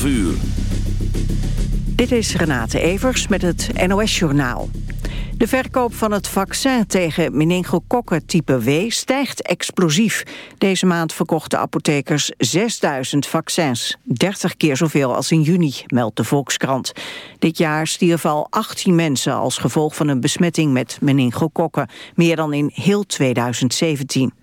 12 uur. Dit is Renate Evers met het NOS Journaal. De verkoop van het vaccin tegen meningokokken type W stijgt explosief. Deze maand verkochten apothekers 6000 vaccins. 30 keer zoveel als in juni, meldt de Volkskrant. Dit jaar stierven al 18 mensen als gevolg van een besmetting met meningokokken. Meer dan in heel 2017.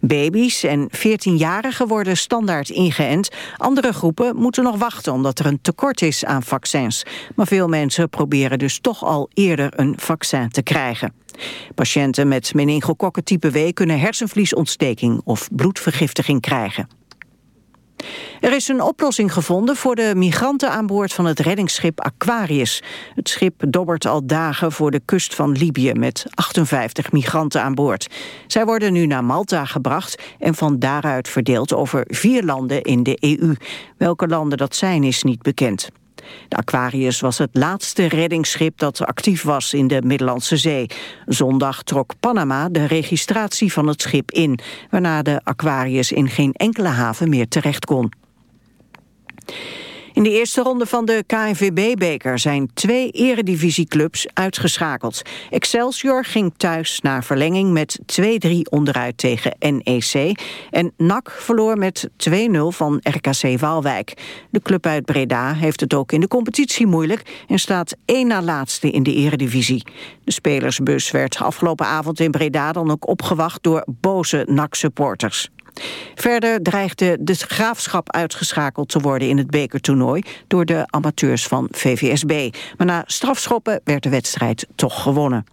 Baby's en 14-jarigen worden standaard ingeënt. Andere groepen moeten nog wachten omdat er een tekort is aan vaccins. Maar veel mensen proberen dus toch al eerder een vaccin te krijgen. Patiënten met meningokokken type W kunnen hersenvliesontsteking of bloedvergiftiging krijgen. Er is een oplossing gevonden voor de migranten aan boord van het reddingsschip Aquarius. Het schip dobbert al dagen voor de kust van Libië met 58 migranten aan boord. Zij worden nu naar Malta gebracht en van daaruit verdeeld over vier landen in de EU. Welke landen dat zijn is niet bekend. De Aquarius was het laatste reddingsschip dat actief was in de Middellandse Zee. Zondag trok Panama de registratie van het schip in... waarna de Aquarius in geen enkele haven meer terecht kon. In de eerste ronde van de KNVB-beker zijn twee eredivisieclubs uitgeschakeld. Excelsior ging thuis naar verlenging met 2-3 onderuit tegen NEC. En NAC verloor met 2-0 van RKC Waalwijk. De club uit Breda heeft het ook in de competitie moeilijk... en staat één na laatste in de eredivisie. De spelersbus werd afgelopen avond in Breda dan ook opgewacht... door boze NAC-supporters. Verder dreigde de graafschap uitgeschakeld te worden in het bekertoernooi door de amateurs van VVSB. Maar na strafschoppen werd de wedstrijd toch gewonnen.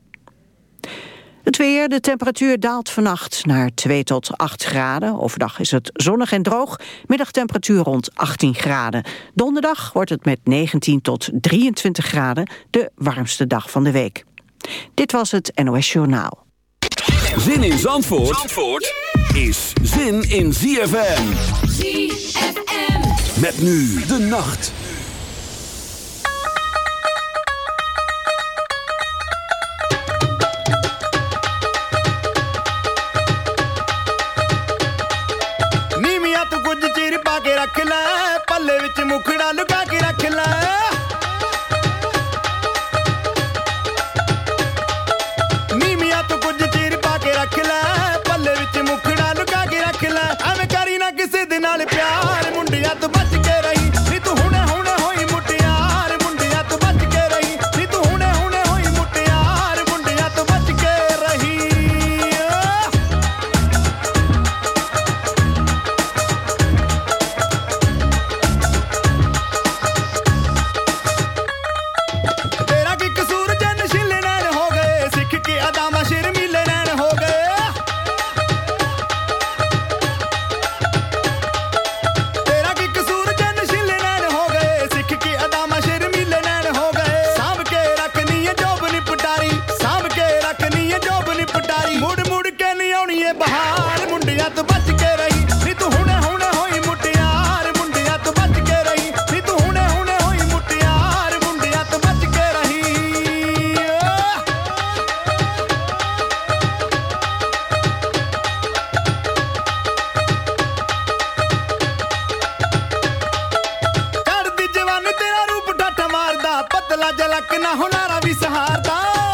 Het weer, de temperatuur daalt vannacht naar 2 tot 8 graden. Overdag is het zonnig en droog. Middagtemperatuur rond 18 graden. Donderdag wordt het met 19 tot 23 graden de warmste dag van de week. Dit was het NOS Journaal. Zin in Zandvoort, Zandvoort is zin in ZFM. ZFM. Met nu de nacht. ਨੀਵੀਆਂ ਤੂੰ ਕੁਝ ਚਿਰ ਪਾ ਕੇ ਰੱਖ ਲੈ ਪੱਲੇ ਵਿੱਚ ਮੁਖੜਾ ਲੁਕਾ ਜਲਕ ਨਾ ਹੁਨਾਰਾ ਵੀ ਸਹਾਰਦਾ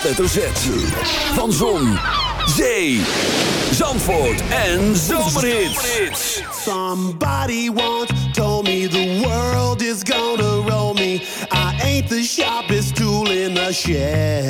hoofdletter Z. Van Zon, Zee, Zandvoort en Zomerhits. Somebody once told me the world is gonna roll me. I ain't the sharpest tool in a shed.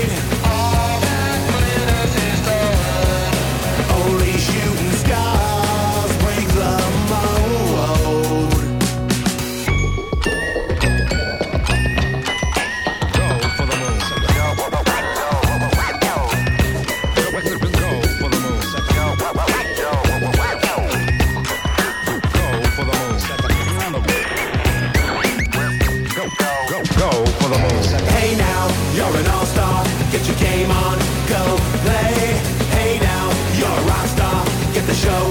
The show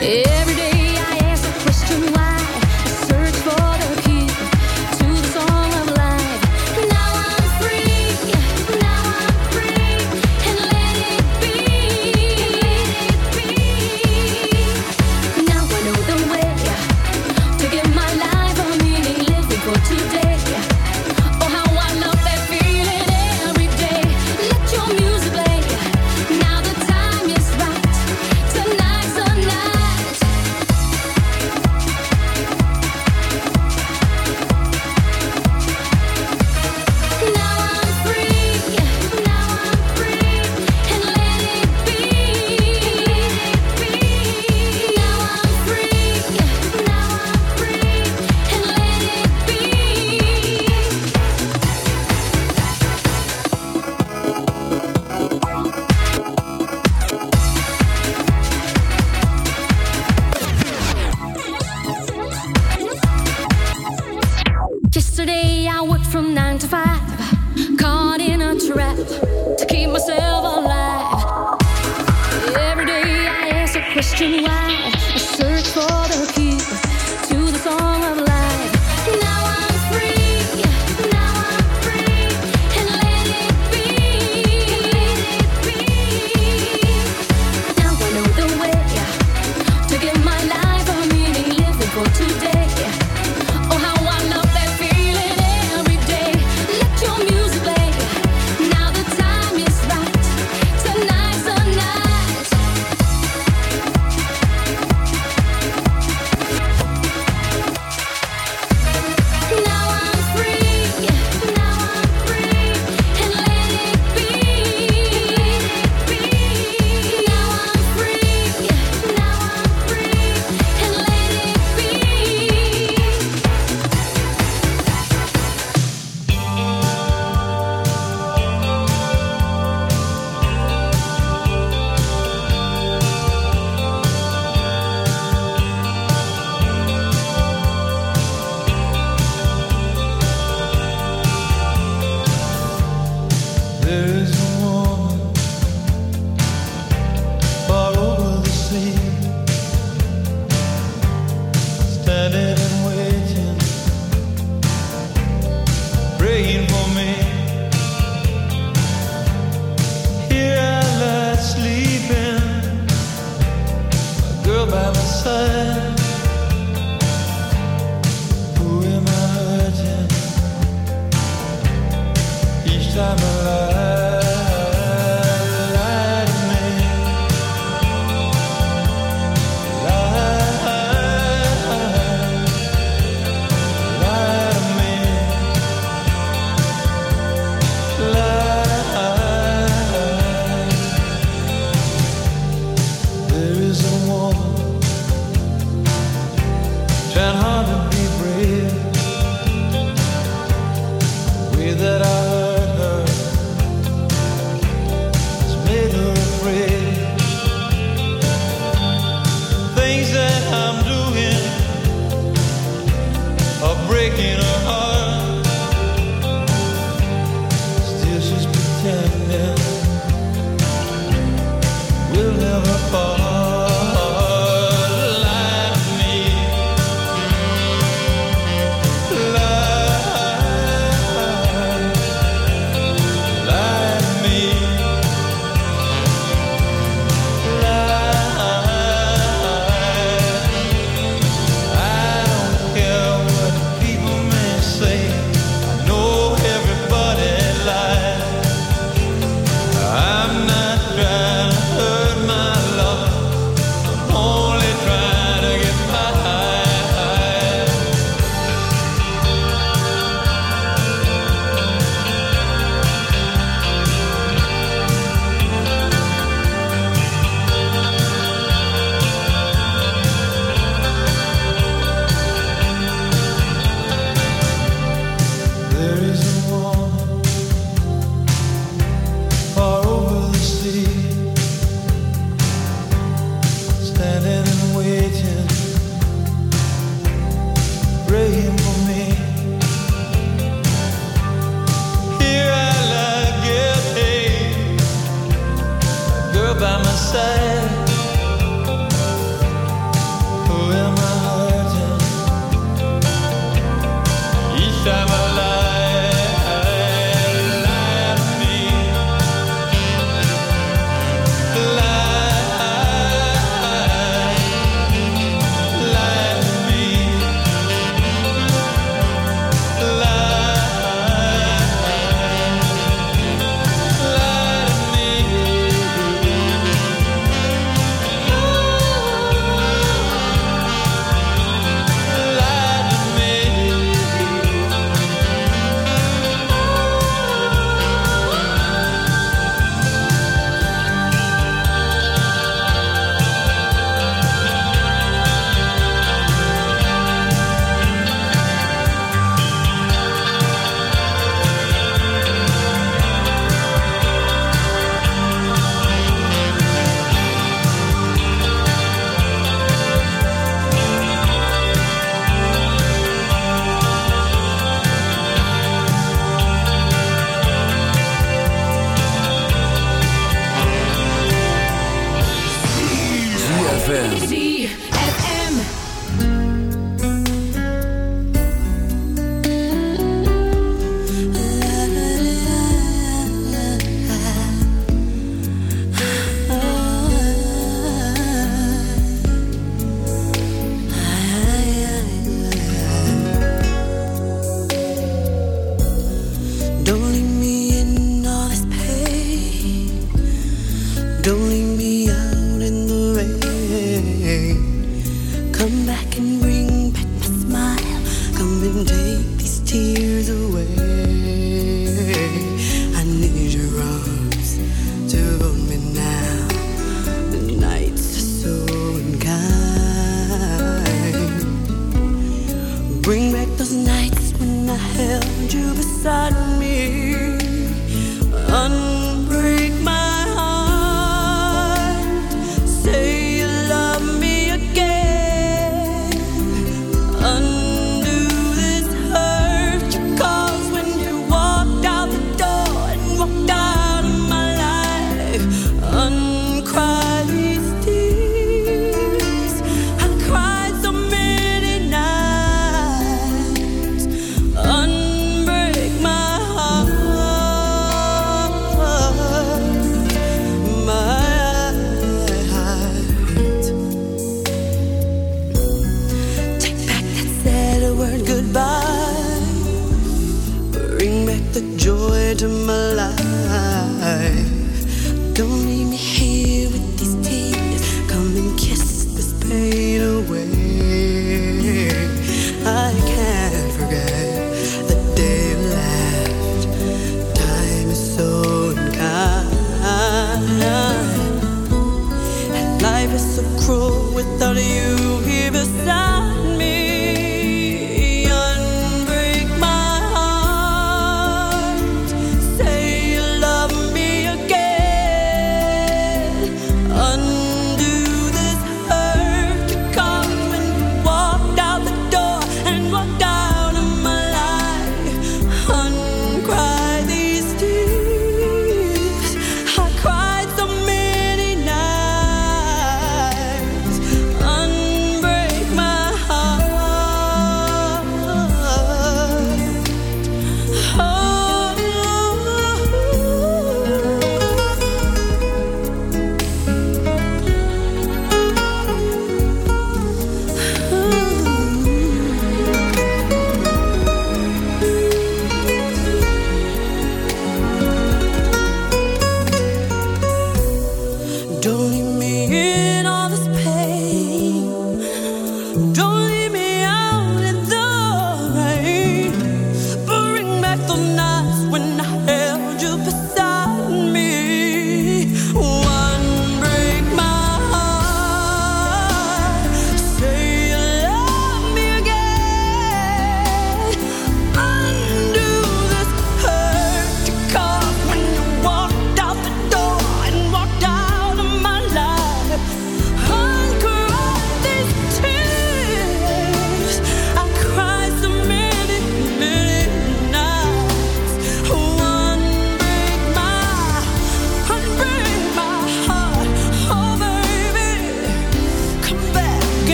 Yeah.